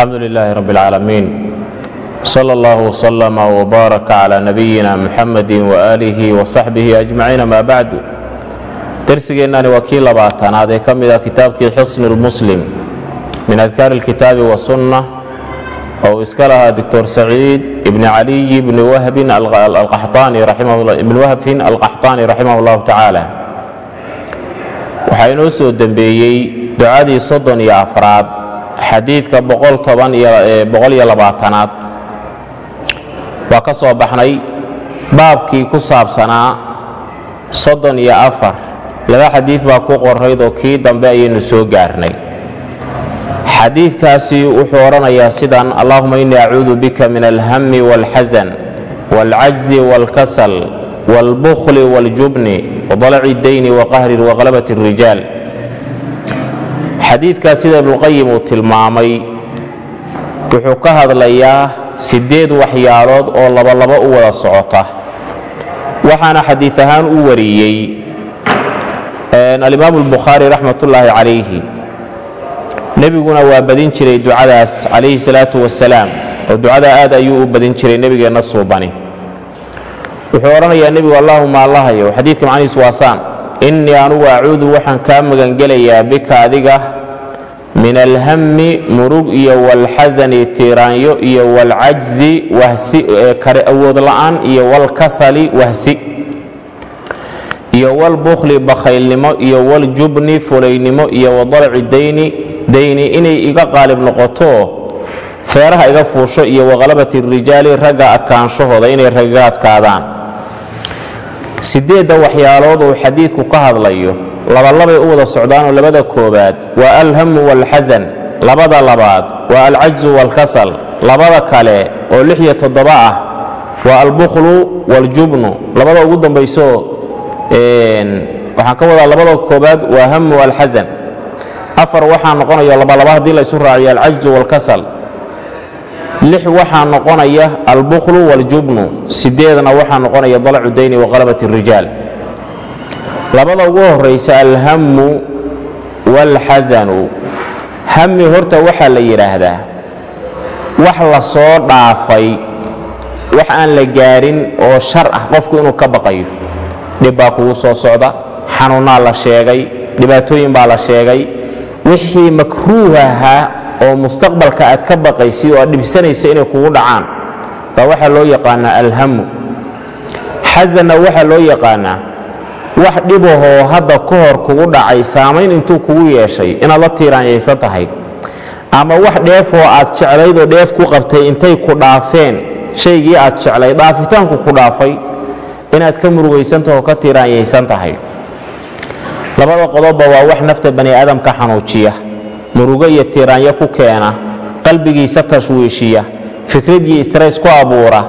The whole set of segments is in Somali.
alxamdu lilaahi rab اlcaalamiin sala allah wslama wbaaraka cla nabiyina muxamadi waaalihi wasaxbihi ajmaciin ama bacdu dersigeennani waa kii labaatanaad ee ka mid ah kitaabkii xisni lmuslim min adkaari اlkitaabi wasunna oo uu iska lahaa doctor saciid ibni caliy ibni wahbin alqaxطaani raximah اllahu tacaala waxaa inoo soo dembeeyey ducadii soddon iyo afraad xadiidka boqoliyo eh, labaatanaad. Waa ka soo baxnay baabkii ku saabsanaa soddon iyo afar. Laba xadiid baa ku qorayd oo kii dambe ayaynu soo gaarnay. Xadiidkaasi wuxuu odhanayaa sidan allahuma innii acuudu bika min alhammi waalxasan waalcajzi waalkasal waalbukhli waaljubni wadalaci iddayni waqahri waqalabati alrijaal xadiidkaas sida ibnuqayim uu tilmaamay wuxuu ka hadlayaa siddeed waxyaalood oo labalaba u wada socota. Waxaana xadiid ahaan u wariyey alimaamu albukhaari raxmat ullaahi calayhi nebiguna waa badin jiray ducadaas calayhi salaatu wasalaam oo ducada aad ayuu u badin jiray nebigeenna suubani. Wuxuu odhanayaa nebigu allaahuma allahayow xadiidka macnihiisu waasaan innii anugu acuudu waxaan kaa magangelayaa bika adiga min alhammi murug iyo walxasani tiiraanyo iyo walcajzi wahsi kare awood la'aan iyo walkasali wahsi iyo walbukhli bakhaylnimo iyo waljubni fulaynimo iyo wadalaci dayni dayni inay iga qaalib noqoto feeraha iga fuusho iyo waqalabati rijaali ragga adkaanshahooda inay ragga adkaadaan sideedda waxyaalood uu xadiidku ka hadlayo labalabay u wada socdaanoo labada koobaad waa alhamu waalxasan labada labaad waa alcajzu waalkasal labada kale oo lix iyo toddoba ah waa albukhlu waaljubnu labada ugu dambayso waxaan ka wadaa labada koobaad waa hamu alxasan afar waxaa noqonaya labalaba haddii la isu raaciyo alcajzu waalkasal lix waxaa noqonaya albukhlu waaljubnu sideedna waxaa noqonaya dalacu dayni waqalabat الrijaal labada ugu horaysa alhammu wاlxasanu hami horta waxaa la yidhaahdaa wax la soo dhaafay wax aan la gaarin oo shar ah qofku inuu ka baqayo. Dhib baa kugu soo socda xanuunnaa la sheegay dhibaatooyin baa la sheegay. Wixii makruuh ahaa oo mustaqbalka aad ka baqaysi oo aad dhibsanaysa inay kugu dhacaan baa waxaa loo yaqaanaa alhamu xasanna waxaa loo yaqaanaa wax dhibahoo hadda ka hor kugu dhacay saamayn intuu kugu yeeshay inaad la tiiraanyaysan tahay. Ama wax dheefoo aad jeclaydoo dheef ku qabtay intay ku dhaafeen shaygii aad jeclay dhaafitaanku ku dhaafay inaad ka murugaysantaho ka tiiraanyaysan tahay. Labada qodobba waa wax nafta bani aadamka xanuujiya murugo iyo tiiraanyo ku keena qalbigiisa tashwiishiya fikrad iyo istrays ku abuura.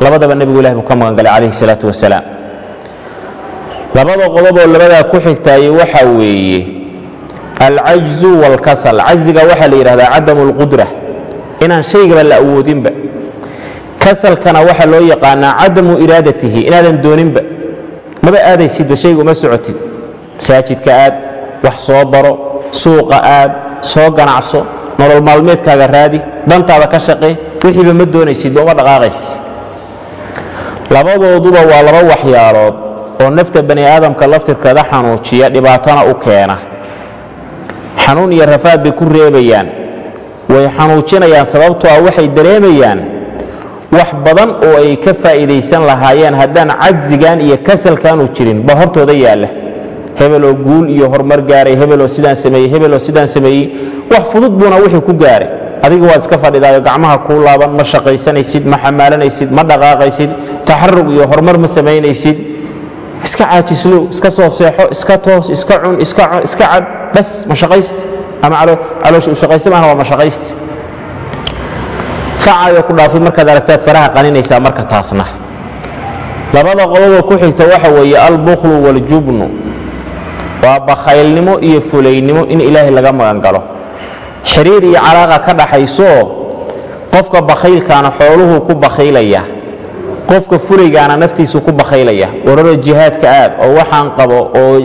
Labadaba nebigu ilahi buu ka magangalay calayhi salaatu wasalaam labada qodoboo labadaa ku xigtaayey waxa weeye alcajzu waalkasal cajziga waxaa la yidhahdaa cadamu alqudra inaan shaygaba la awoodinba. Kasalkana waxaa loo yaqaanaa cadamu iraadatihi inaadan dooninba. Maba aadaysidba shayga uma socotid. Masaajidka aad wax soo baro suuqa aad soo ganacso nolol maalmeedkaaga raadi dantaada ka shaqe wixiiba ma doonaysidba uma dhaqaaqaysi labadooduba waa laba waxyaalood oo nafta bani aadamka laftirkeeda xanuujiya dhibaatona u keena. Xanuun iyo rafaad bay ku reebayaan. Way xanuujinayaan sababtoo ah waxay dareemayaan wax badan oo ay ka faa'iidaysan lahaayeen haddaan cajzigan iyo kasalkaanu jirin. Ba hortooda yaalla. Hebeloo guul iyo horumar gaaray hebeloo sidaan sameeyey hebeloo sidaan sameeyey. Wax fudud buuna wixii ku gaaray. Adiga waad iska fadhidaayo gacmaha kuu laaban ma shaqaysanaysid ma xamaalanaysid ma dhaqaaqaysid taxarug iyo horumar ma samaynaysid iska caajislow iska soo seexo iska toos iska cun iska cun iska cab bas ma ama caloosha u shaqaysta maana waa ma shaqaysti facaayo ku dhaafay markaad aragtaad faraha qaninaysaa marka taasna. Labada qodoboo ku xigta waxa weeye albukhlu waaljubnu waa bakhaylnimo iyo fulaynimo in ilaahay laga magangalo. Xiriir iyo calaaqa ka dhaxaysoo qofka bakhaylkaana xooluhuu ku bakhaylaya qofka fulaygaana naftiisu ku bakhaylaya. Wararo jihaadka aad oo waxaan qabo oo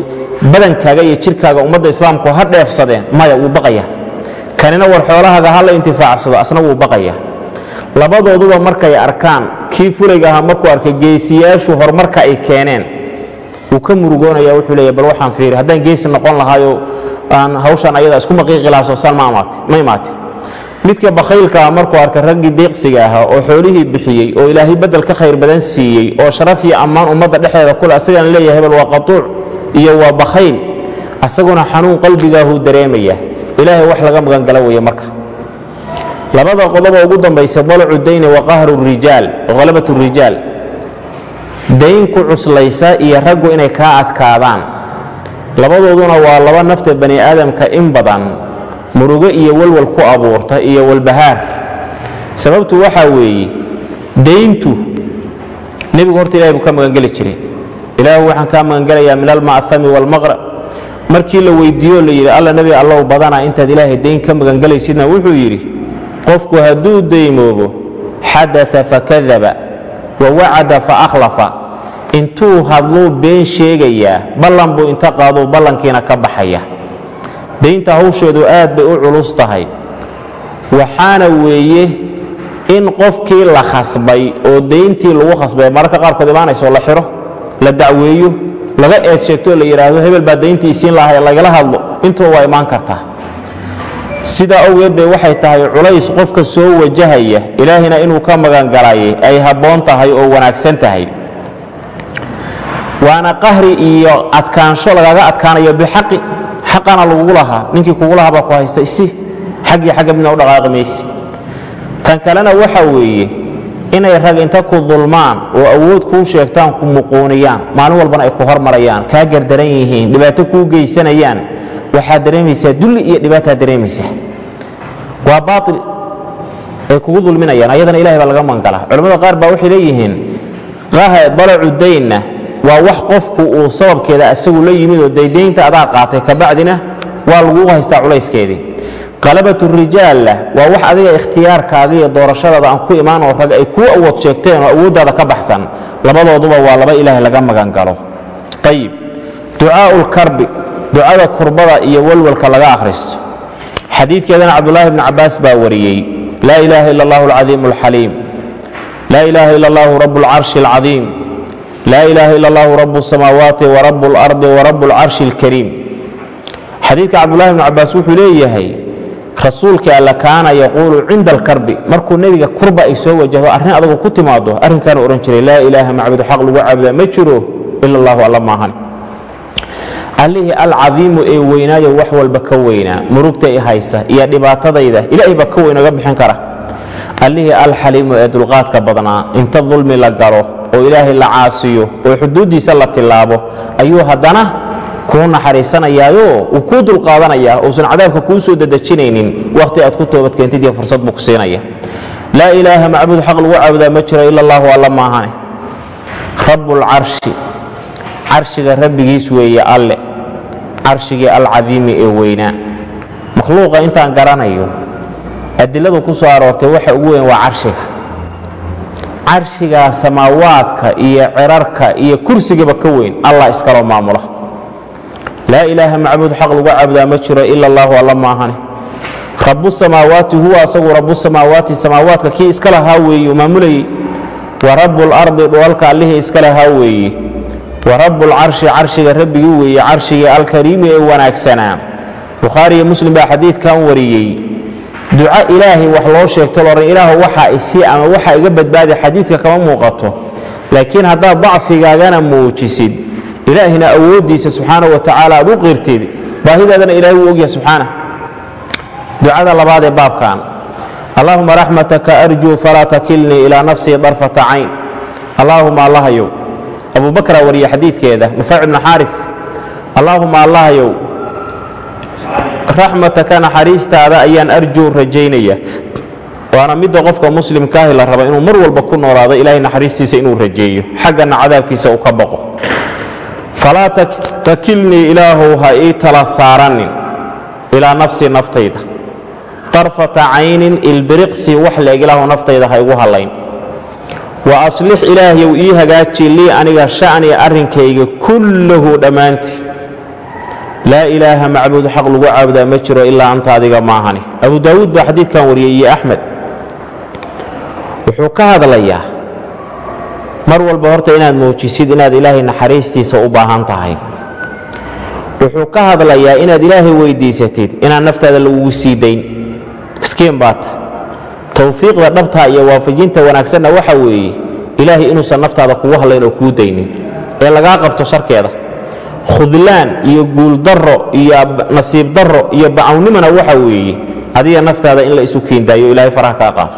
badankaaga iyo jirkaaga ummadda islaamku ha dheefsadeen maya wuu baqaya. Kanina war xoolahaga ha la intifaacsado asna wuu baqaya. Labadooduba markay arkaan kii fulayga ahaa markuu arkay geesiyaashu horumarka ay keeneen. Wuu ka murugoonaya wuxuu leeya bal waxaan fiiri haddaan geesi noqon lahaayo aan hawshan ayada isku maqiiqi lahaa soosaan ma imaate midka bakhaylka ah markuu arkay raggii deeqsiga ahaa oo xoolihii bixiyey oo ilaahay beddel ka khayr badan siiyey oo sharaf iyo ammaan ummadda dhexdeeda kule asagaan leeyahay bal waa qatuuc iyo waa bakhayl asaguna xanuun qalbigaahuu dareemaya. Ilaahay wax laga magangala weeye marka. Labada qodobo ugu dambaysa dalacu dayni wa qahru rijaal halabat rijaal. Dayn ku cuslaysa iyo raggu inay kaa adkaadaan. Labadooduna waa laba nafta bani aadamka in badan murugo iyo walwal ku abuurta iyo walbahaar. Sababtu waxaa weeye dayntu nebigu horta ilahay buu ka magangeli jiray. Ilaahu waxaan kaa magangelayaa min alma'ami waalmaqrab markii la weyddiiyo la yidhi alla nebi allow badanaa intaad ilaahay dayn ka magangelaysidna. Wuxuu yidhi qofku hadduu daymoobo xadaa fakadaba wa wacada faakhlafa intuu hadluu been sheegayaa ballan buu inta qaaduu ballankiina ka baxaya daynta hawsheedu aad bay u culus tahay. Waxaana weeye in qofkii la khasbay oo dayntii lagu khasbay mararka qaarkood imaanayso la xiro la dacweeyo laga eed sheegtoo la yidhaahdo hebel baa dayntii isiin lahay lagala hadlo. Intuba waa imaan kartaa sidaa awgeed bay waxay tahay culays qofka soo wajahaya ilaahina inuu ka magangalayay ay habboon tahay oo wanaagsan tahay. Waana qahri iyo adkaansho lagaga adkaanayo bixaqi xaqana lagugu lahaa ninkii kugu lahaa baa ku haysta isi xaggii xagga midna u dhaqaaqi mayse tan kalena waxa weeye inay rag inta ku dulmaan oo awood kuu sheegtaan ku muquuniyaan maalin walbana ay ku hormarayaan kaa gardaran yihiin dhibaato kuu geysanayaan waxaad dareemaysaa dulli iyo dhibaataa dareemaysaa. Waa baail ay kugu dulminayaan ayadana ilahay baa laga mangalaa culamada qaar baa waxay leeyihiin dalacu waa wax qofku uu sababkeeda asagu la yimid oo daydaynta adaa qaatay kabacdina waa lagugu haystaa culayskeedii. Qalabatu rijaalla waa wax adiga ikhtiyaarkaaga iyo doorashadaada aan ku imaan oo rag ay kuu awood sheegteen oo awooddaada ka baxsan. Labadooduba waa laba ilaahay laga magangalo ayib ducaau lkarbi ducada kurbada iyo walwalka laga akhristo. Xadiidkeedana cabdulaahi bni cabbaas baa wariyey. Laa ilaaha ila allahu alcadiimu alxaliim laa ilaaha ila allahu rabu alcarshi alcadiim laa ilaaha ila allahu rabu الsamaawaati warabu اlardi warabu اlcarshi اlkariim xadiidka cabdulahi bn cabbaas wuxuu leeyahay rasuulkii alla kaana yaquulu cinda alkarbi markuu nebiga kurba ay soo wajahdo arrin adagu ku timaado arrinkaanu odhan jiray laa ilaaha macbudu xaq lagu caabudaa ma jiro ila allahu alla maahan allihii alcadiimu ee weynaayo wax walba ka weynaa murugta i haysa iyo dhibaatadayda ilaahay baa ka weyn oga bixin kara allihii alxaliimu ee dulqaadka badnaa inta dulmi la galo oo ilaahay la caasiyo oo xuduuddiisa la tillaabo ayuu haddana kuu naxariisanayaayo uu kuu dulqaadanayaa uusan cadaabka kuu soo dadejinaynin wakhti aad ku toobadkeentid iyo fursad buu ku siinaya. Laa ilaaha macbuud xaq lagu caabudaa ma jiro ila allahu alla maahane. Rabbulcarshi carshiga rabbigiis weeye alle carshigii alcadiimi ee weynaa makhluuqa intaan garanayo adiladu ku soo aroortay waxa ugu weyn waa carshiga carshigaa samaawaadka iyo cirarka iyo kursigaba ka weyn allah iskaloo maamula laa ilaaha macbuud xaq lagu caabudaa ma jiro ila allahu alla maahane rabu samaawaati huwa asagu rabu samaawaati samaawaadka kii iska lahaa weeye u maamulayey wa rabu lardi dhoolka allihii iska lahaa weeye wa rabu lcarshi carshiga rabbigii weeye carshigii alkariimi ee wanaagsanaa. Bukhaari iyo muslim baa xadiidkan wariyey duco ilaahay wax loo sheegto loodhan ilaahu waxaa isi ama waxaa iga badbaadi xadiidka kama muuqato. Laakiin haddaad dacfigaagana muujisid ilaahina awooddiisa subxaana wa tacaala aad u qirtid baahidaadana ilahay wuu ogyahay subxaana ducada labaad ee baabkan allaahuma raxmataka arjuu falaa takilnii ilaa nafsii darfata cayn. Allaahuma allahayow. Abu bakraa wariye xadiidkeeda nufayc ibnu xaari allaahuma allahayow raxmataka naxariistaada ayaan arjuu rajaynaya. Waana midda qofka muslimkaahi la raba inuu mar walba ku noolaado ilahay naxariistiisa inuu rajeeyo xaggana cadaabkiisa uu ka baqo falaa takilnii ilaahow ha ii tala saaranin ilaa nafsii naftayda. Darfata caynin ilbiriqsi wax leeg ilaahu naftayda ha igu hallayn. Wa aslix ilaahyow ii hagaaji lii aniga sha'ni arrinkayga kullahu dhammaantii laa ilaaha macbuud xaq lagu caabudaa ma jiro ilaa anta adiga maahani abu daawuud baa xadiidkan wariyey iyo axmed wuxuu ka hadlayaa mar walba horta inaad muujisid inaad ilaahay naxariistiisa u baahan tahay. Wuxuu ka hadlayaa inaad ilaahay weyddiisatid inaan naftaada lagugu sii dayn. Miskiin baa ta. Towfiiqda dhabtaa iyo waafajinta wanaagsanna waxa weeye ilaahay inuusan naftaada kugu hadlayn oo kuu daynin ee lagaa qabto sharkeeda khudlaan iyo guuldarro iyo nasiib darro iyo bacawnimana waxa weeye adiga naftaada in la isu kiindaayo ilaahay faraha kaa qaado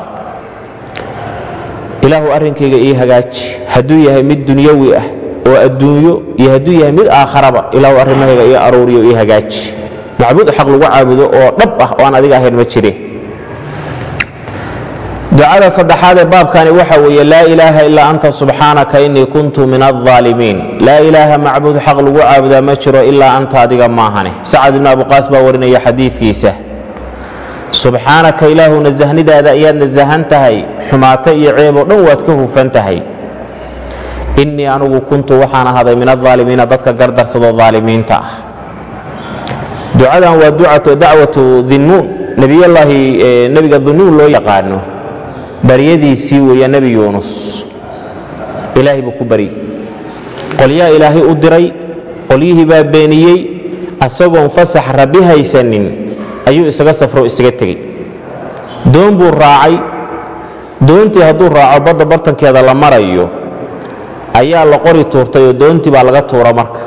ilaahu arrinkayga ii hagaaji. Hadduu yahay mid dunyawi ah oo adduunyo iyo hadduu yahay mid aakharaba ilaahu arrimahayga ii aruuriyo ii hagaaji. Macbuud xaq lagu caabudo oo dhab ah oo aan adiga ahayn ma jire ducada saddexaad ee baabkani waxa weeye laa ilaaha ilaa anta subxaanaka innii kuntu min aldaalimiin laa ilaaha macbuud xaq lagu caabudaa ma jiro ilaa anta adiga maahane sacad ibnu abuqaas baa warinaya xadiidkiisa. Subxaanaka ilaahu nasahnidaada ayaad nasahan tahay xumaato iyo ceeb oo dhan waad ka hufan tahay. Innii anugu kuntu waxaan ahaday min aldaalimiina dadka gardarsado daalimiinta ah ducadan waa dacwatu dinnuun. Nebiyallaahi nebiga dunnuun loo yaqaano baryadiisii weeye nebi yuunus. Ilaahay buu ku baryey qolyaa ilaahay u diray qolyihii baa beeniyey asagoon fasax rabbi haysanin ayuu isaga safro isaga tegey. Doon buu raacay. Doontii hadduu raaco badda bartankeeda la marayo ayaa la qori tuurtay oo doontii baa laga tuura marka.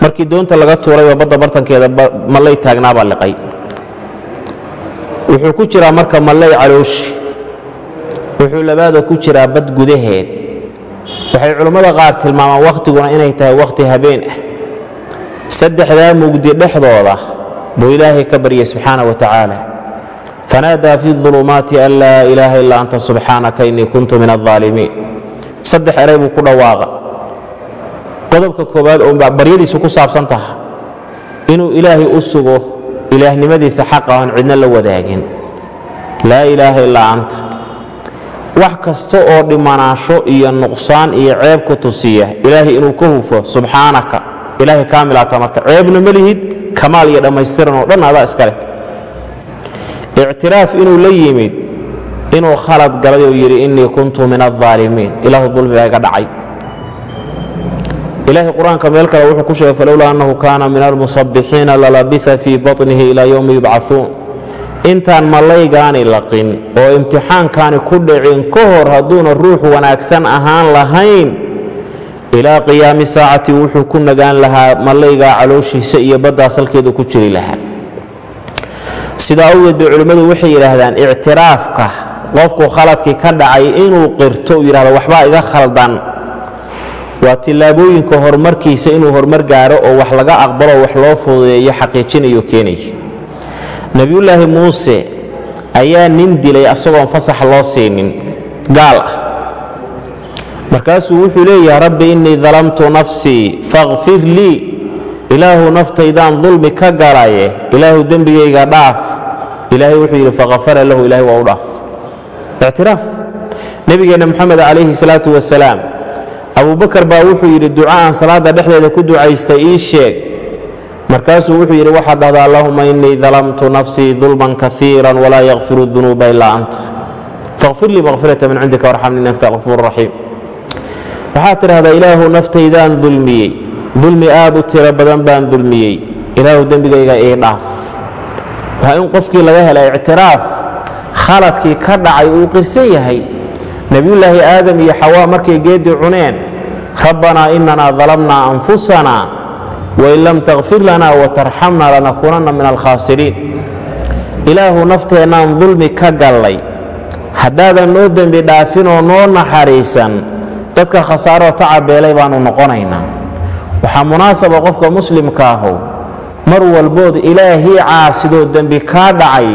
Markii doonta laga tuurayoo badda bartankeeda mallay taagnaabaa liqay wuxuu ku jiraa marka mallay calooshi. Wuxuu labaada ku jiraa bad gudaheed. Waxay culimmada qaar tilmaamaan wakhtiguna inay tahay wakhti habeen ah. Saddexdaa mugdi dhexdooda buu ilaahay ka baryay subxaana wa tacaala. Fanaadaa fi ulumaati an laa ilaaha ilaa anta subxaanaka innii kuntu min aldaalimiin saddex eray buu ku dhawaaqa. Qodobka koowaad oo baryadiisu ku saabsan taha inuu ilaahay u sugo ilaahnimadiisa xaqa oon cidna la wadaagin. Laa ilaaha ilaa anta. Wax kasta oo dhimanaasho iyo nuqsaan iyo ceeb ku tusiya ilaahay inuu ka hufo subxaanaka. Ilaahay kaamilaata marka ceebna ma lihid kamaal iyo dhammaystiran oo dhan adaa iska leh. Ictiraaf inuu la yimid inuu khalad galay oo yidhi innii kuntu min aldaalimiin ilaahu dulmigaa iga dhacay ilahay qur'aanka meel kale wuxuu ku sheegay falowlaa annahu kaana min almusabbixiina lalabia fii baطnihi ilaa yowmi yubcaثuun intaan mallaygaani laqin oo imtixaankaani ku dhicin ka hor hadduuna ruux wanaagsan ahaan lahayn ilaa qiyaami saacati wuxuu ku nagaan lahaa mallaygaa calooshiisa iyo baddaa salkeedu ku jiri lahaa. Sidaa awgeed bay culimmadu waxay yidhaahdaan ictiraafka qofku khaladkii ka dhacay inuu qirto uu yidhahdo waxbaa iga khaldan waa tillaabooyinka horumarkiisa inuu horumar gaaro oo wax laga aqbalo wax loo fududeeyo xaqiijinayo keenaya nebiyullaahi muuse ayaa nin dilay asagoon fasax loo siinin gaal ah. Markaasuu wuxuu leeyahay rabbi innii dalamtu nafsii fakhfir lii ilaahu naftaydaan dulmi ka galaye ilaahu dembigayga dhaaf. Ilaahay wuxuu yidhi fakhafara lahu ilahay waa u dhaaf. Ictiraaf. Nebigeenna moxamed calayhi salaatu wasalaam abubakar baa wuxuu yidhi duca aan salaadda dhexdeeda ku ducaystay ii sheeg. Markaasuu wuxuu yidhi waxaad dhahdaa allahuma innii dalamtu nafsii dulman kaiira walaa yakfiru dunuuba ilaa anta faqfir lii makfirata min cindika warxamni innaka qafuur raxiim waxaad tidhahdaa ilaahu naftaydaan dulmiyey. Dulmi aad u tiro badan baan dulmiyey. Ilaahu dembigayga ii dhaaf. Waa in qofkii laga hela ictiraaf khaladkii ka dhacay uu qirsan yahay nebiyullaahi aadam iyo xawaa markay geeddii cuneen rabbanaa inanaa dalamnaa anfusana wain lam takfir lana watarxamna lanakuunanna min alkhaasiriin ilaahu nafteennaan dulmi ka gallay. Haddaadan noo dembi dhaafinoo noo naxariisan dadka khasaaroo tacabeelay baannu noqonaynaa. Waxaa munaasaba qofka muslimka ahu mar walbood ilaahii caasidoo dembi kaa dhacay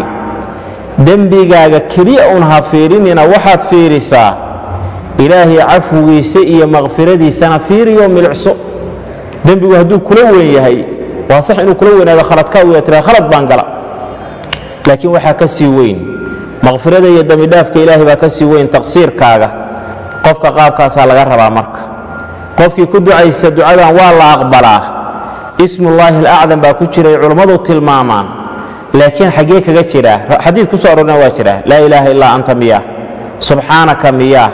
dembigaaga keliya un ha fiirinina waxaad fiirisaa. Ilaahay cafwigiisa iyo makfiradiisana fiiriyo milicso dembigu hadduu kula weyn yahay waa sax inuu kula weynaado khaladkaa u tira khalad baan gala. Laakiin waxaa ka sii weyn makfirada iyo dembidhaafka ilaahay baa ka sii weyn taqsiirkaaga. Qofka qaabkaasaa laga rabaa marka. Qofkii ku ducaysa ducadan waa la aqbalaa. Ismullaahi alacdam baa ku jiray culammadu tilmaamaan laakiin xaggee kaga jiraa xadiid ku soo arorna waa jiraa laa ilaaha illaa anta miyaa subxaanaka miyaa.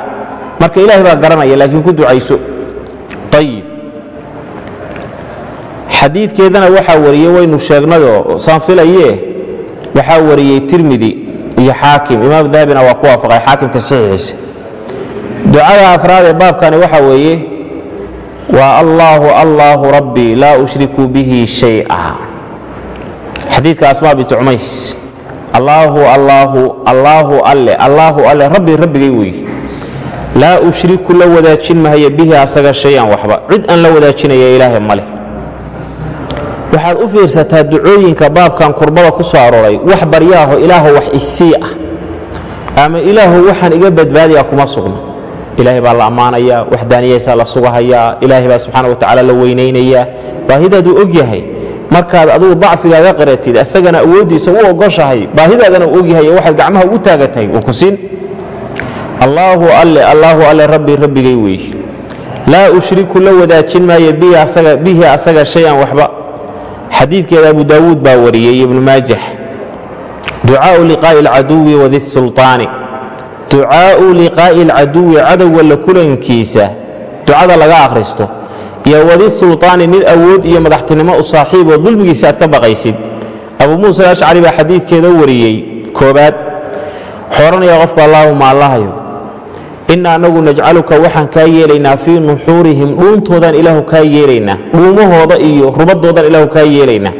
Marka ilaahay baa garanaya laakiin ku ducayso. Ayib xadiidkeedana waxaa wariyey waynu sheegnayoo saan filayee waxaa wariyey tirmidi iyo xaakim. Imaam dahabina waa ku waafaqay xaakim tasiixiisa ducada afraad ee baabkani waxaa weeye waa allaahu allaahu rabbii laa ushriku bihi shay'a xadiidka asmaa bintu cumays. Allaahu allaahu allaahu alle allaahu alle rabbi rabbigay weeye laa ushriku la wadaajin mahayo bihi asaga shay-an waxba. Cid aan la wadaajinaya ilaahay male waxaad u fiirsataa ducooyinka baabkan kurbada ku soo arooray wax baryaaho ilaahu wax isii ah. Ama ilaahu waxaan iga badbaadiyaa kuma sugna ilaahay baa la ammaanayaa waxdaaniyaysaa la sugahayaa ilaahay baa subxaana wa tacala la weynaynayaa. Baahidaaduu og yahay markaad adigu dacfigaaga qaratid asagana awooddiisa u ogoshahay baahidaadana u ogyahay waxaad gacmaha ugu taagantahay wuu ku siin. Allaahu alle allaahu alle rabbi rabbigay weeye laa ushriku la wadaajin maayo bihi asaga shay-an waxba. Xadiidkeeda abu daawuud baa wariyey ibnu maajah. Ducaau liqaa'i alcaduwi wadi sulطaani ducaau liqaa'i alcaduwi cadowga la kulankiisa. Ducada laga akhristo iyo wadi sulطaani mid awood iyo madaxtinimo u saaxiiboo dulmigiisa aad ka baqaysid. Abu muusa alashcari baa xadiidkeeda wariyey. Koobaad wuxuu odhanaya qofka allaahuma allahayo. Ina anagu najcaluka waxaan kaa yeelaynaa fii nuxuurihim dhuuntoodan ilaahu kaa yeelaynaa dhuumahooda iyo rubadoodan ilaahu kaa yeelaynaa.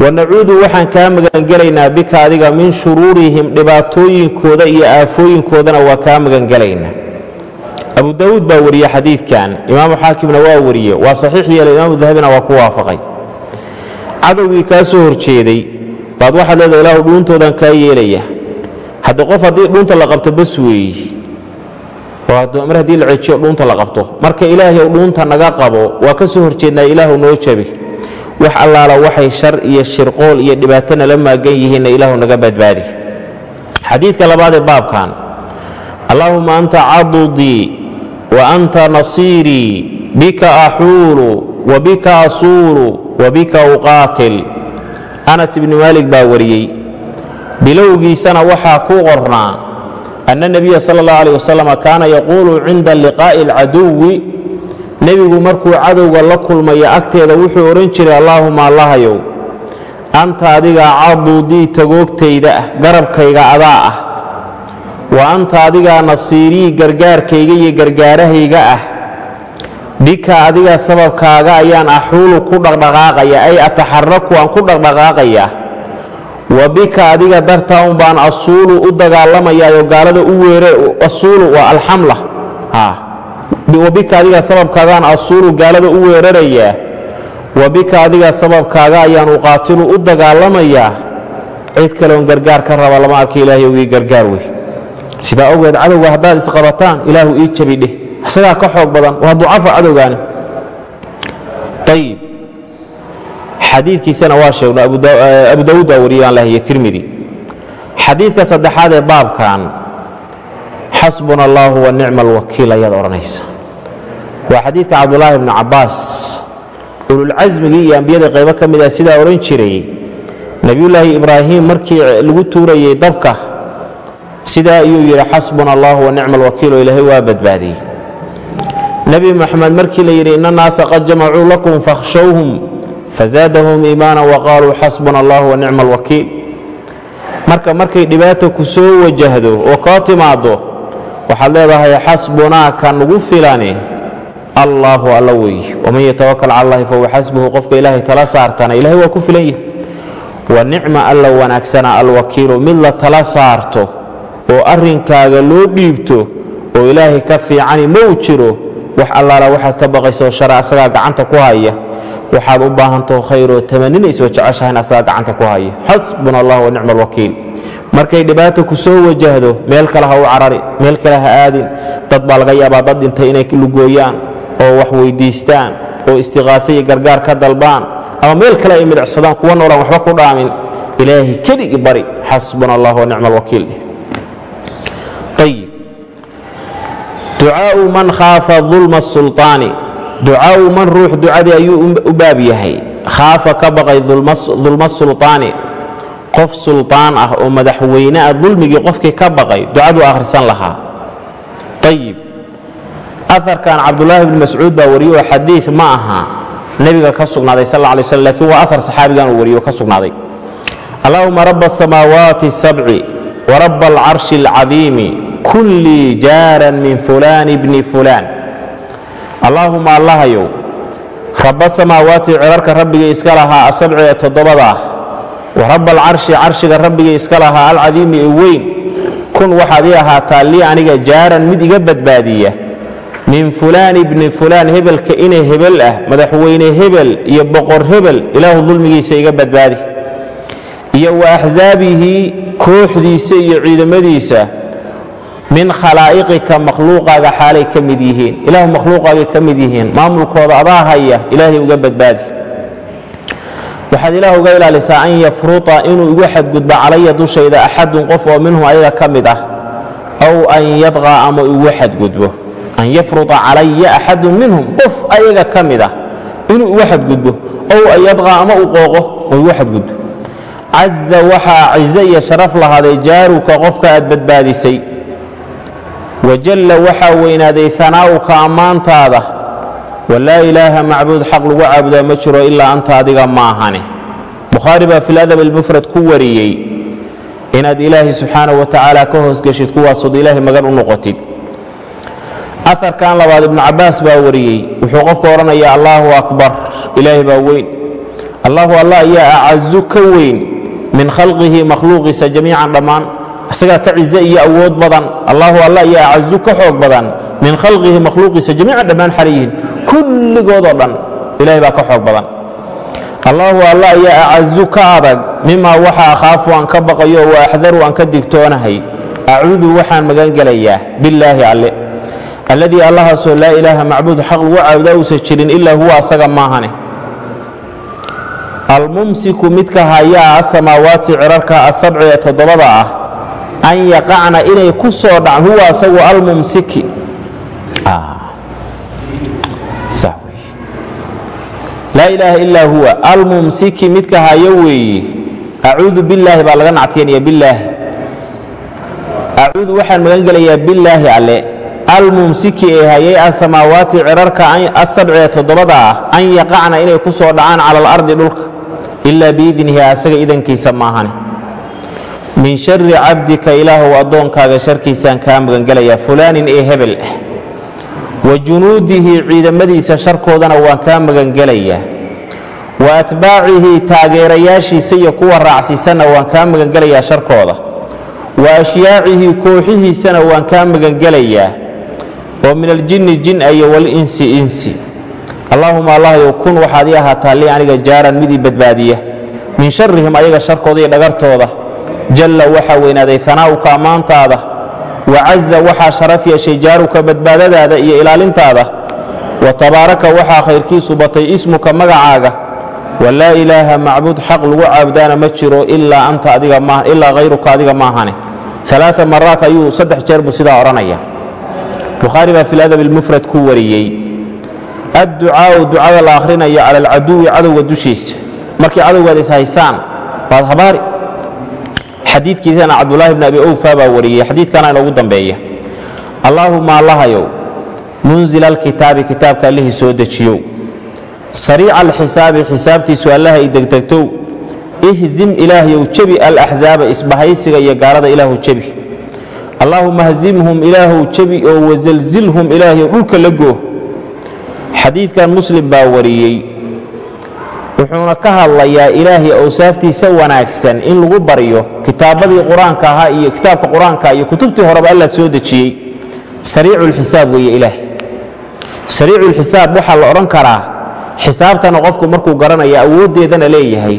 Wanacuudu waxaan kaa magangelaynaa bika adiga min shuruurihim dhibaatooyinkooda iyo aafooyinkoodana waa kaa magangelaynaa abu daawuud baa wariye xadiidkan. Imaamu xaakimna waa wariye. Waa saxiix yeelay. Imaamu dahabina waa ku waafaqay. Cadowgii kaa soo horjeeday baad waxaad leedahay ilaahu dhuuntoodan kaa yeelaya. Hadda qof haddii dhuunta la qabto bas weeye mar haddii la cejiyo dhuunta la qabto. Marka ilaahay dhuunta naga qabo waa ka soo horjeednaa ilaahu noo jabi. Wax allaala waxay shar iyo shirqool iyo dhibaato nala maagan yihiinna ilaahu naga badbaadi. Xadiidka labaad ee baabkan. Allaahuma anta cadudii wa anta nasiirii bika axuulu wa bika asuulu wa bika uqaatil. Anas ibni maalik baa wariyey bilowgiisana waxaa ku qornaa ana nebiya sala اllah alيh wasalam kaana yaquulu cinda liqaa'i alcaduwi. Nebigu markuu cadowga la kulmaya agteeda wuxuu odhan jiray allaahuma allahayow anta adigaa cadudii tagoogtayda ah garabkayga adaa ah wa anta adigaa nasiirii gargaarkayga iyo gargaarahayga ah. Bika adiga sababkaaga ayaan axuulu ku dhaqdhaqaaqaya ay ataxaraku aan ku dhaqdhaqaaqaya. Wa bika adiga dartaa un baan asuulu u dagaalamayaayo gaalada u weere asuulu waa alxamla. Wa bika adiga sababkaagaan asuulu gaalada u weerarayaa wa bika adiga sababkaaga ayaan uqaatilu u dagaalamayaa cid kaleon gargaar ka raba lama arka ilaahay ogii gargaar wey sidaa ogeed cadowga haddaad isqabataan ilaahu ii jabidheh isagaa ka xoog badan waa ducafa cadowgaani. Ayib xadiidkiisana waa sheegno abu daawuud baa wariyay aan lahiyo tirmidi. Xadiidka saddexaad ee baabkan xasbuna allahu wa nicma alwakiil ayaad odhanaysa waa xadiidka cabdulaahi bni cabbaas. Ululcasmigii iyo ambiyada qaybo ka mid ah sidaa odhan jiray nebiyullaahi ibraahim markii lagu tuurayey dabka sidaa ayuu yidhi xasbuna allahu wa nicma alwakiil oo ilaahay waa badbaadiyey. Nebi moxamed markii la yidhi ina naasa qad jamacuu lakum fakhshawhum fazaadahum iimaana waqaaluu xasbuna allah wa nicma alwakiil marka markay dhibaata ku soo wajahdo oo kaa timaaddo waxaad leedahay xasbunaa ka nugu filani allaahu alla weeye waman yatawakal cala allahi fahuwa xasbuhu qofka ilaahay tala saartana ilahay waa ku filan yahay. Wa nicma alla wanaagsana alwakiilu mid la tala saarto oo arrinkaaga loo dhiibto oo ilaahay ka fiicani mau jiro wax allaala waxaad ka baqayso shara asagaa gacanta ku haya. Waxaad u baahantaho khayroo tamaninayso jeceshahayn asagaa gacanta ku haya. Xasbuna allah wa nicma alwakiil markay dhibaata ku soo wajahdo meel kale ha u carari meel kale ha aadin. Dad baa laga yaabaa dad dhintay inay lugooyaan oo wax weyddiistaan oo istiqaafe iyo gargaar ka dalbaan ama meel kale ay midhicsadaan kuwa noolaan waxba ku dhaamin. Ilaahay keligi bari. Xasbuna allah wa nicma alwakiil ayib ducaau man khaafa ulma sulaani ducaau man ruux ducadii ayuu u baab yahay. Khaafa ka baqay dulma sulaani qof sulaan ah oo madaxweyne ah dulmigii qofkii ka baqay ducaduu akhrisan lahaa. Ayib aarkan cabdulaahi bn mascuud baa wariye oo xadii ma aha. Nebiga ka sugnaaday sal lay sl laakiin waa aar saxaabigan uu wariyo ka sugnaaday. Allahuma raba asamaawaati sabci waraba alcarshi alcadiimi kullii jaaran min fulaan bni fulaan. Allaahuma allahayow raba samaawaati cirarka rabbigii iska lahaa asabci ee toddobada ah waraba alcarshi carshiga rabbigii iska lahaa alcadiimi ee weyn kun waxaad ii ahaataa lii aniga jaaran mid iga badbaadiya. Min fulaan ibni fulaan hebelka inay hebel ah madaxweyne hebel iyo boqor hebel ilaahu dulmigiisa iga badbaadi. Iyo wa axsaabihi kooxdiisa iyo ciidamadiisa min khalaa'iqika makhluuqaaga xaalay ka mid yihiin. Ilaahu makhluuqaagay ka mid yihiin. Maamulkooda adaa haya ilaahay uga badbaadi. Waxaad ilaah uga ilaalisaa an yafruta inuu igu xadgudbo calaya dushayda axadun qof oo minhum ayaga ka mid ah aw an yadqa ama igu xadgudbo. An yafruta calaya axadun minhum qof ayaga ka mid ah inuu igu xadgudbo. Ow an yadqa ama u qooqo oo igu xadgudbo. Caza waxaa cize iyo sharaf lahaaday jaaruka qofka aad badbaadisay wajalla waxaa weynaaday hanaa'uka ammaantaada walaa ilaaha macbuud xaq lagu caabudaa ma jiro ilaa anta adiga ma ahane bukhaari baa fi ladab almufrad ku wariyey inaad ilaahay subxaana wa tacaala ka hoosgeshid kuwaasood ilaahay magan u noqotid. Aarkan labaad ibnu cabbaas baa wariyey wuxuu qofka odhanayaa allaahu akbar. Ilaahay baa weyn. Allahu allah ayaa acazu ka weyn min khalqihi makhluuqiisa jamiican dhammaan isagaa ka cize iyo awood badan allahu alla ayaa acazu ka xoog badan min khalqihi makhluuqiisa jamiican dhammaan xalayihiin kulligoodoo dhan ilahay baa ka xoog badan. Allahu alla ayaa acazu ka adag mimaa waxa akhaafu aan ka baqayo wa axdaru aan ka digtoonahay acuudu waxaan magan gelayaa billaahi alle. Alladii allahaasoo laa ilaaha macbuud xaq lagu caabudaa uusan jirin ilaa huwa asaga maahane. Almumsiku midka hayaa asamaawaati cirarka asabci ee toddobada ah an yaqacna inay ku soo dhacan huwa asagu almumsiki. Laa ilaaha illaa huwa almumsiki midka hayo weeye acuudu billaahi baa laga nactiyanaya billaahi. Acuudu waxaan magan gelayaa billaahi alle. Almumsiki ee hayay asamaawaati cirarka asabci ee toddobada ah an yaqacna inay ku soo dhacaan cala alardi dhulka. Ilaa biidnihi asaga idankiisa maahane min shari cabdika ilaahow addoonkaaga sharkiisaan kaa magangelayaa fulaanin ee hebel ah wa junuudihi ciidamadiisa sharkoodana waan kaa magangelayaa wa atbaacihi taageerayaashiisa iyo kuwa raacsiisanna waan kaa magangelayaa sharkooda. Wa ashyaacihi kooxihiisana waan kaa magangelayaa oo min aljinni jin iyo walinsi insi allaahuma allahyow kun waxaad ii ahaataa lii aniga jaaran midii badbaadiya. Min sharrihim ayaga sharkooda iyo dhagartooda jalla waxaa weynaaday hanaa'uka ammaantaada wacaza waxaa sharaf yeeshay jaaruka badbaadadaada iyo ilaalintaada wa tabaaraka waxaa khayrkiisu batay ismuka magacaaga walaa ilaaha macbuud xaq lagu caabudaana ma jiro ilaa anta adiga ma ilaa hayruka adiga maahane alaaa maraat ayuu saddex jeer buu sidaa odhanaya. Bukhaari baa fi almufrad ku wariyey. Adducaau ducada la akhrinayo cala alcaduwi cadowga dushiisa. Markii cadowgaad is haysaan waad habaari xadiidkiisana cabdulaahi bn abi owfa baa wariyey. Xadiidkana inoogu dambeeya. Allaahuma allahayow munzila alkitaabi kitaabka allihii soo dejiyow. Sariica alxisaabi xisaabtiisu allaha ay degdegtow. Ihzim ilaahyow jebi alaxzaaba isbahaysiga iyo gaalada ilaahu jebi. Allaahuma hzimhum ilaahow jebi oo wasalzilhum ilaahyow dhulka la goo xadiidkan muslim baa wariyey wuxuuna ka hadlayaa ilaahay awsaaftiisa wanaagsan in lagu baryo kitaabadii qur'aanka ahaa iyo kitaabka qur'aanka iyo kutubtii horeba alla soo dejiyey. Sariiculxisaab weeye ilaahay. Sariiculxisaab waxaa la odhan karaa xisaabtana qofku markuu garanaya awooddeedana leeyahay.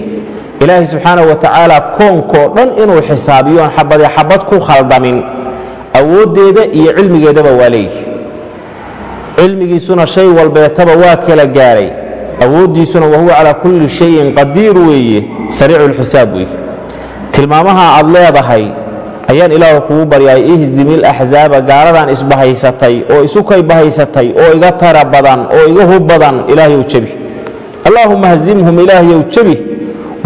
Ilaahay subxaana wa tacaala koonkoo dhan inuu xisaabiyo oon xabadee xabad ku khaldamin awooddeeda iyo cilmigeedaba waa leeyahay. Cilmigiisuna shay walbeetaba waa kala gaaray awooddiisuna wahuwa calaa kulli shayin qadiir weeye sariiculxisaab weeye. Tilmaamaha aad leedahay ayaan ilaahu kugu baryaay ihzimil axzaaba gaaladan isbahaysatay oo isukay bahaysatay oo iga tara badan oo iga hub badan ilaahyow jebi. Allaahuma hazimhum ilaahyow jebi.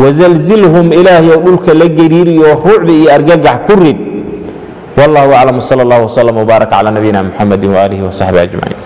Wasalzilhum ilaahyow dhulka la gariiriyo ruucbi iyo argagax ku rid. Wallahu aclam sal allah wslam wbaarak cala nabiyina muxamedi waaalihi wasaxbi ajmaciin